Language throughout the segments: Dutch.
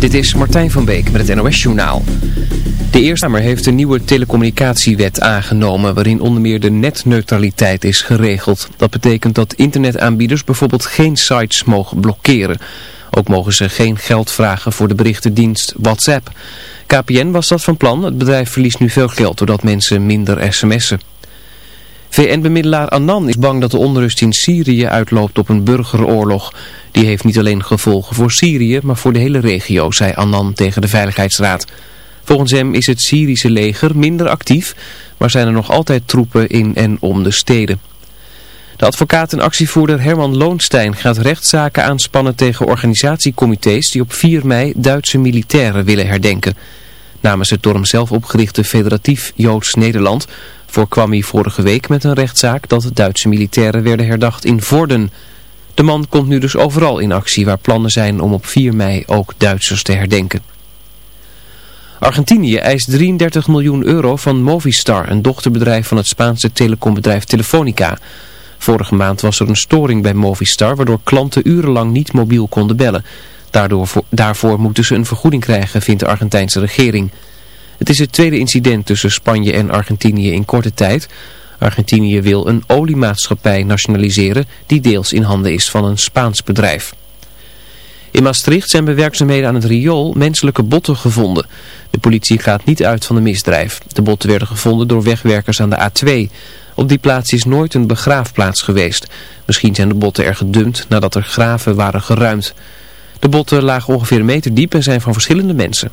Dit is Martijn van Beek met het NOS Journaal. De Eerste Kamer heeft een nieuwe telecommunicatiewet aangenomen waarin onder meer de netneutraliteit is geregeld. Dat betekent dat internetaanbieders bijvoorbeeld geen sites mogen blokkeren. Ook mogen ze geen geld vragen voor de berichtendienst WhatsApp. KPN was dat van plan. Het bedrijf verliest nu veel geld doordat mensen minder sms'en. VN-bemiddelaar Annan is bang dat de onrust in Syrië uitloopt op een burgeroorlog. Die heeft niet alleen gevolgen voor Syrië, maar voor de hele regio, zei Annan tegen de Veiligheidsraad. Volgens hem is het Syrische leger minder actief, maar zijn er nog altijd troepen in en om de steden. De advocaat en actievoerder Herman Loonstein gaat rechtszaken aanspannen tegen organisatiecomité's die op 4 mei Duitse militairen willen herdenken. Namens het door hem zelf opgerichte federatief Joods Nederland voorkwam hij vorige week met een rechtszaak dat Duitse militairen werden herdacht in Vorden. De man komt nu dus overal in actie waar plannen zijn om op 4 mei ook Duitsers te herdenken. Argentinië eist 33 miljoen euro van Movistar, een dochterbedrijf van het Spaanse telecombedrijf Telefonica. Vorige maand was er een storing bij Movistar waardoor klanten urenlang niet mobiel konden bellen. Daardoor, daarvoor moeten ze een vergoeding krijgen, vindt de Argentijnse regering. Het is het tweede incident tussen Spanje en Argentinië in korte tijd. Argentinië wil een oliemaatschappij nationaliseren die deels in handen is van een Spaans bedrijf. In Maastricht zijn bij werkzaamheden aan het riool menselijke botten gevonden. De politie gaat niet uit van de misdrijf. De botten werden gevonden door wegwerkers aan de A2. Op die plaats is nooit een begraafplaats geweest. Misschien zijn de botten er gedumpt nadat er graven waren geruimd. De botten lagen ongeveer een meter diep en zijn van verschillende mensen.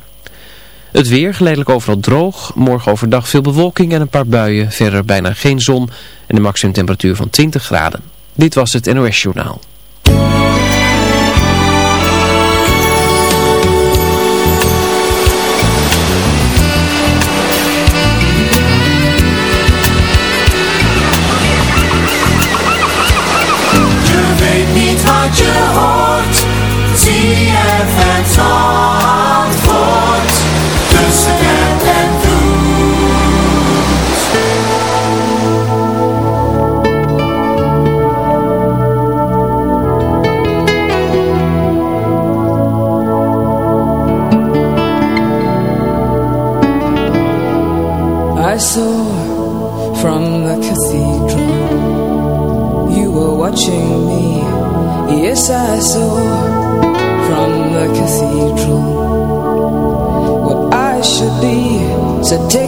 Het weer geleidelijk overal droog. Morgen overdag veel bewolking en een paar buien. Verder bijna geen zon en een maximumtemperatuur van 20 graden. Dit was het NOS Journaal. So take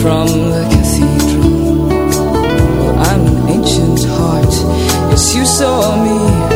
from the cathedral. Well, I'm an ancient heart, yes, you saw me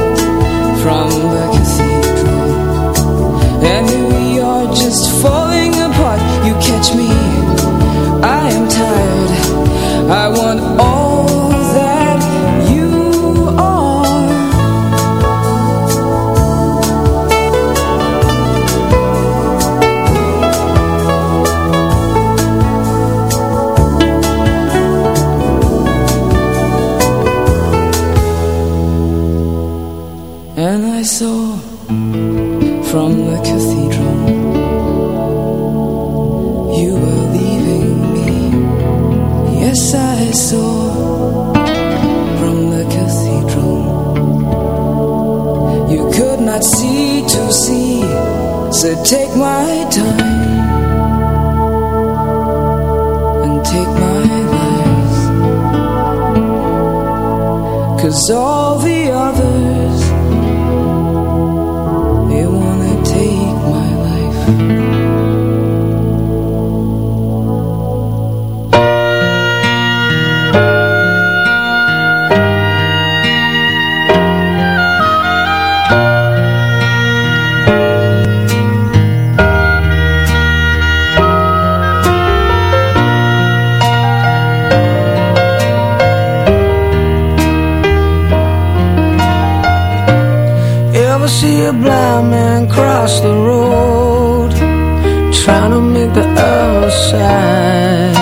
life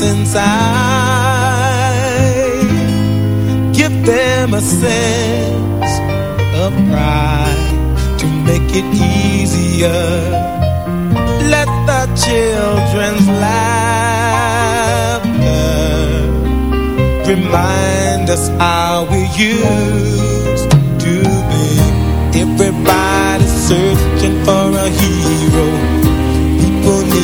since I give them a sense of pride to make it easier. Let the children's laughter remind us how we used to be. Everybody's searching for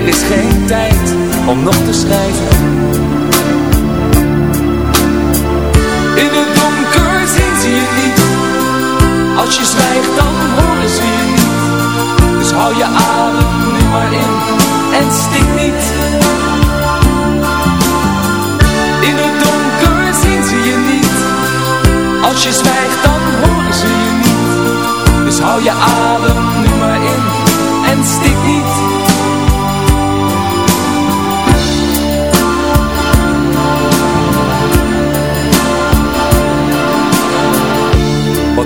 Er is geen tijd om nog te schrijven. In het donker zien ze je niet, als je zwijgt dan horen ze je niet. Dus hou je adem nu maar in en stik niet. In het donker zien ze je niet, als je zwijgt dan horen ze je niet. Dus hou je adem nu maar in en stik niet.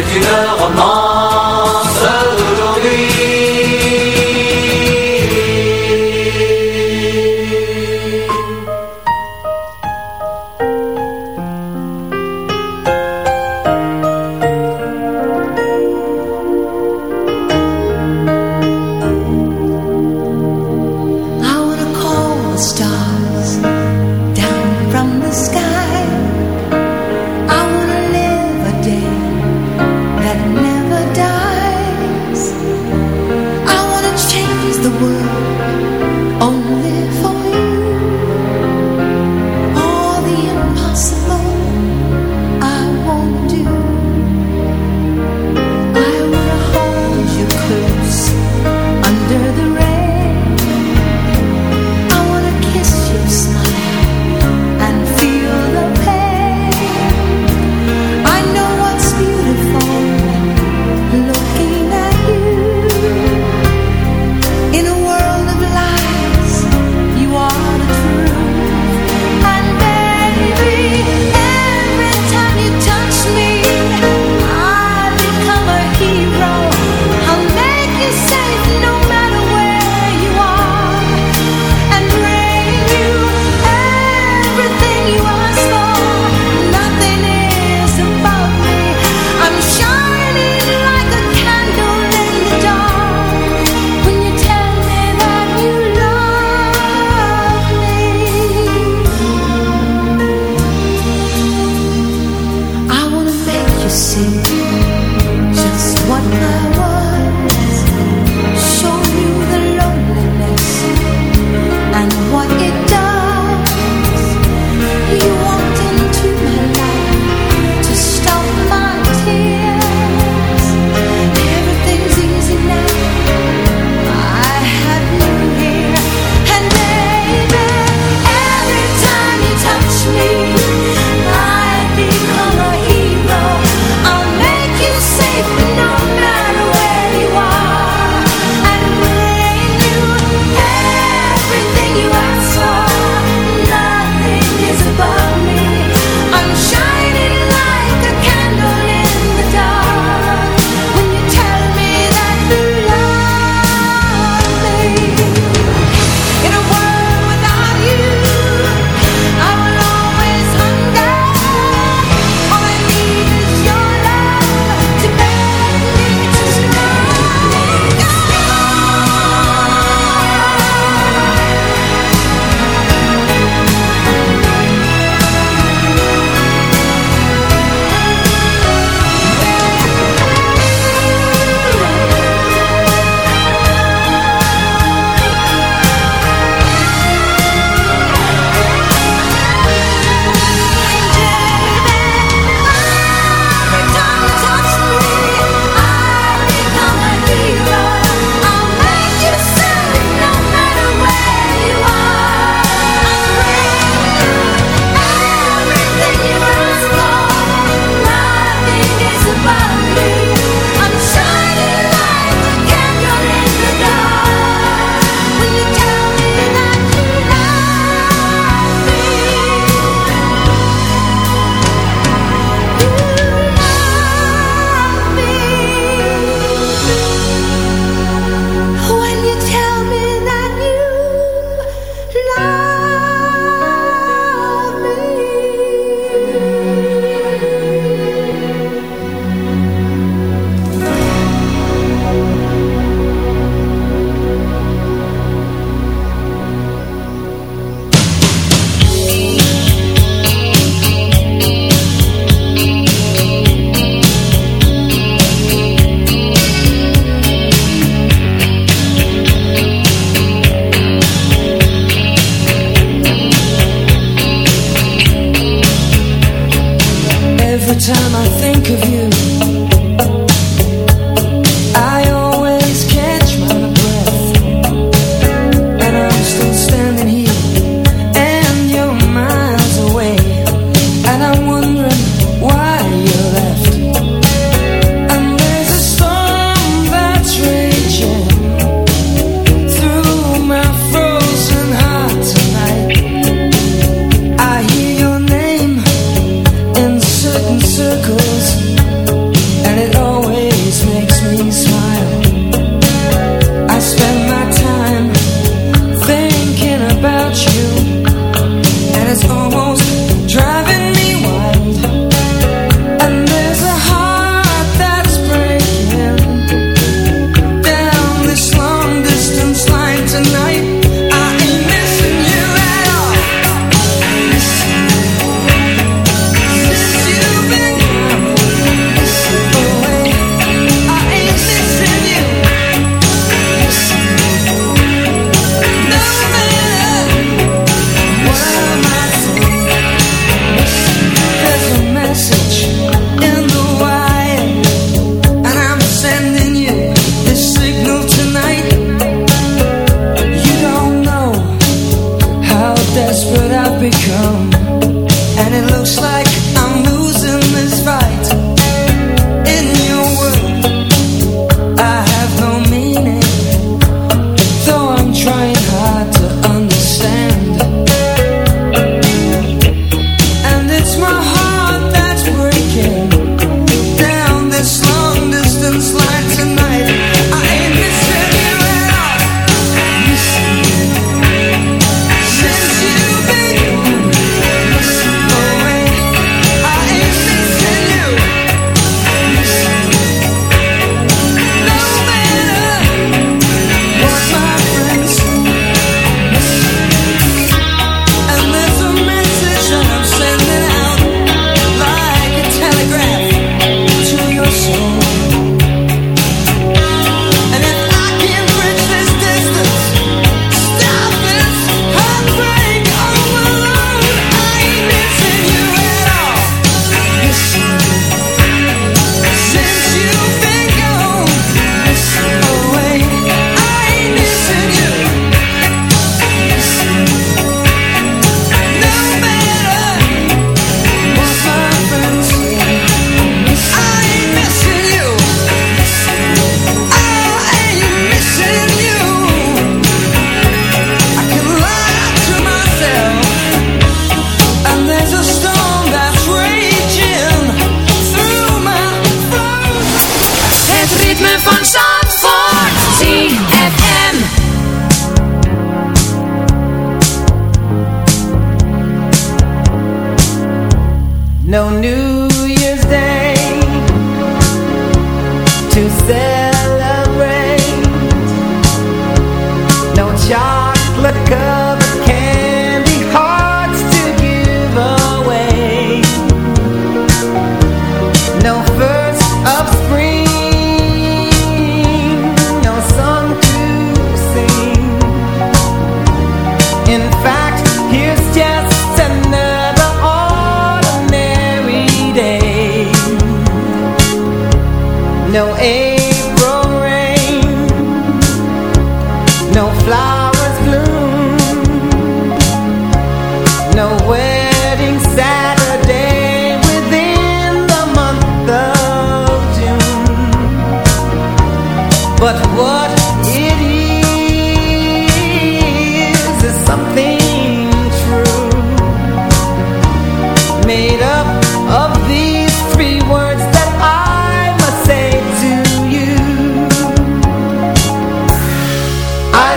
Regina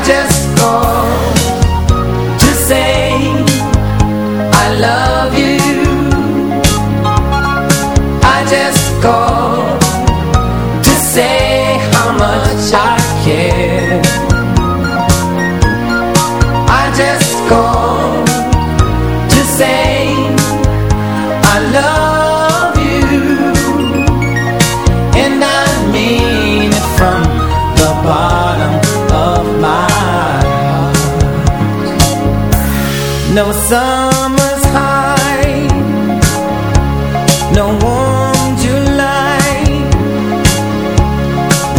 Just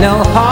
no heart.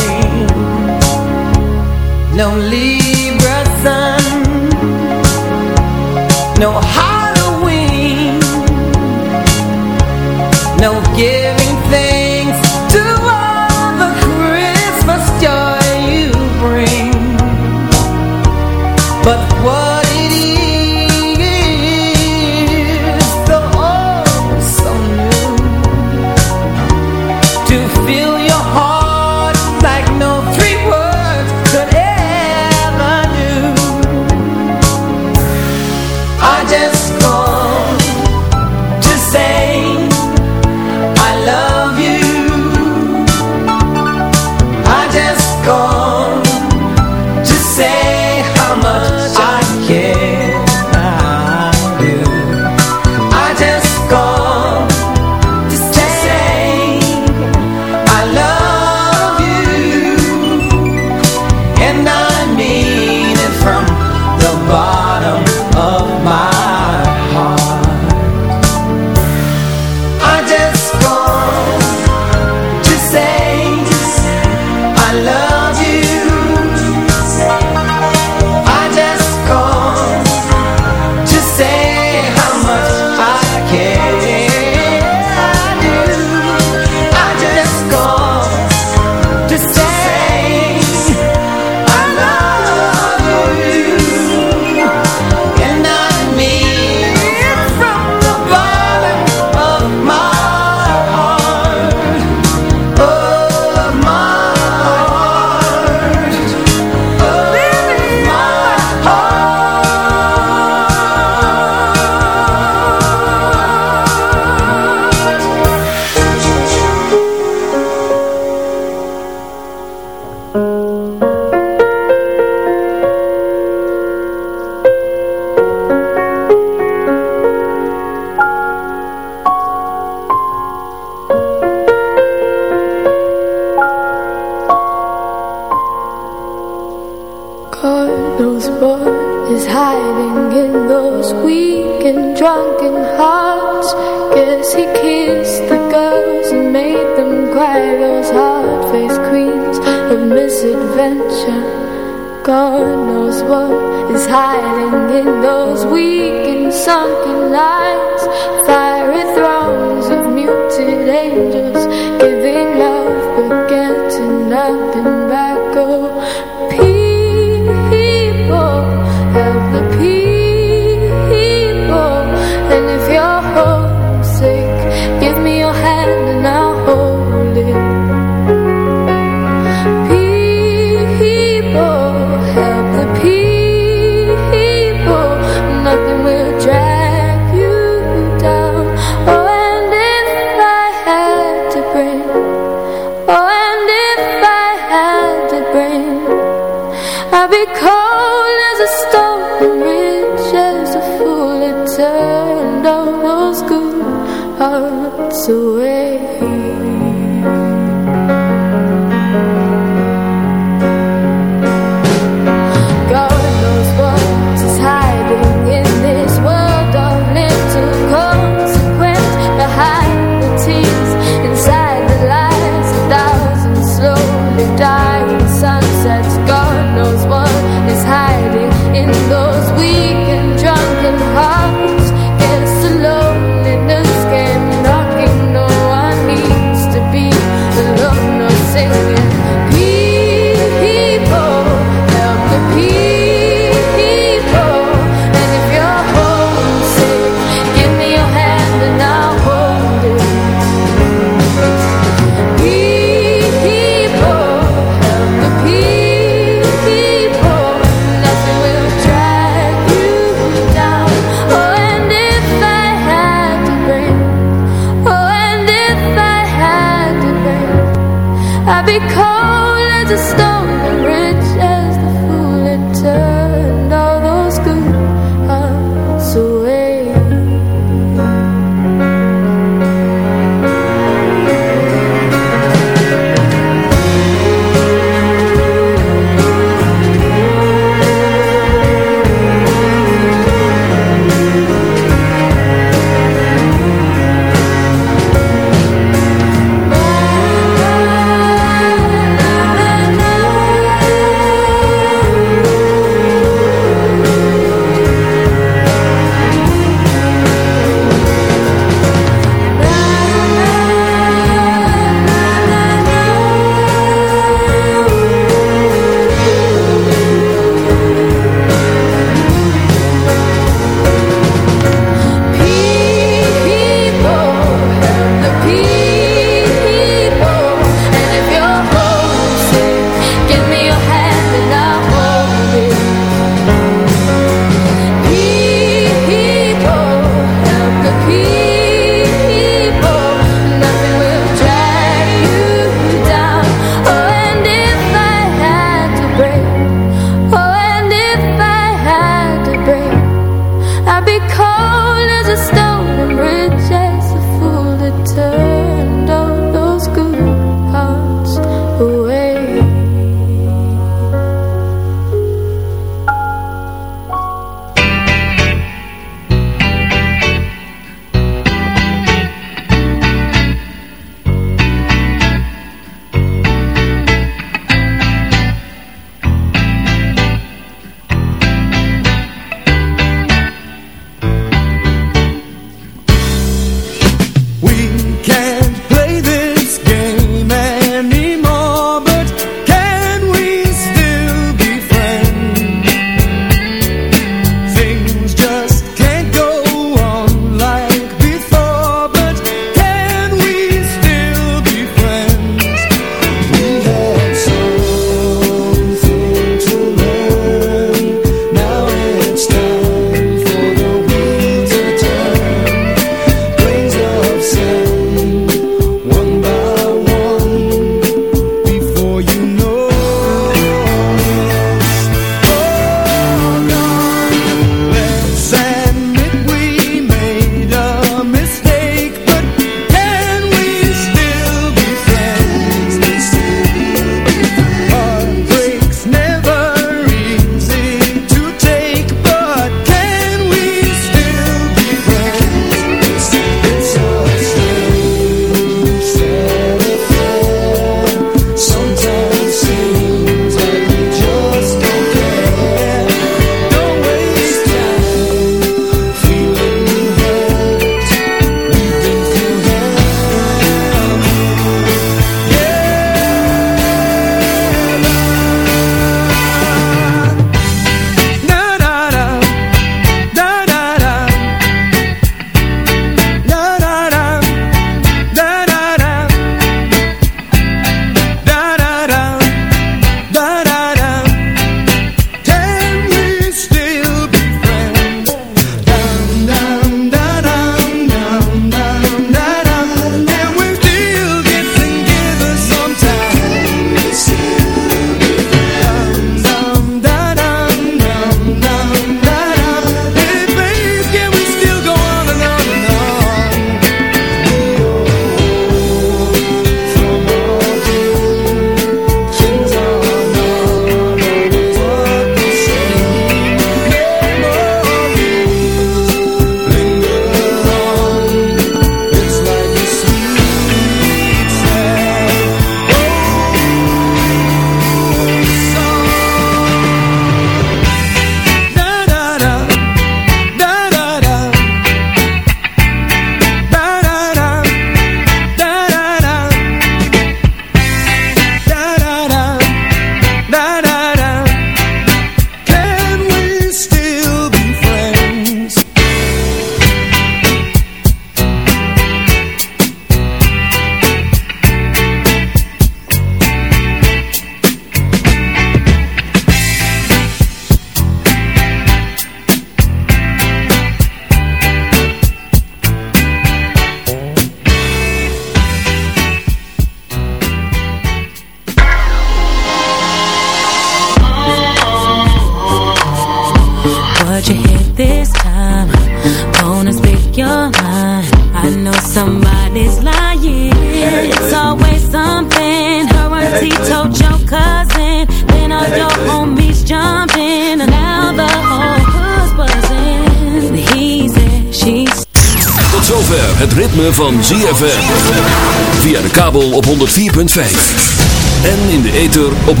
En in de ether op 106.9.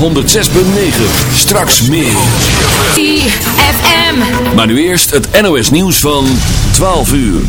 Straks meer. ZFM. Maar nu eerst het NOS nieuws van 12 uur.